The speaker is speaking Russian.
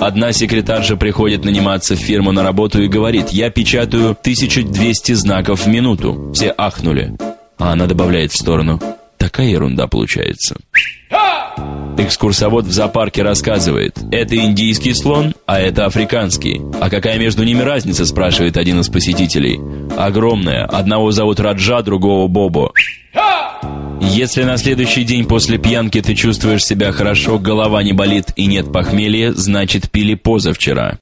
Одна секретарша приходит наниматься в фирму на работу и говорит, я печатаю 1200 знаков в минуту. Все ахнули. А она добавляет в сторону, такая ерунда получается. Экскурсовод в зоопарке рассказывает, это индийский слон, а это африканский. А какая между ними разница, спрашивает один из посетителей. Огромная. Одного зовут Раджа, другого Бобо. Если на следующий день после пьянки ты чувствуешь себя хорошо, голова не болит и нет похмелья, значит пили позавчера.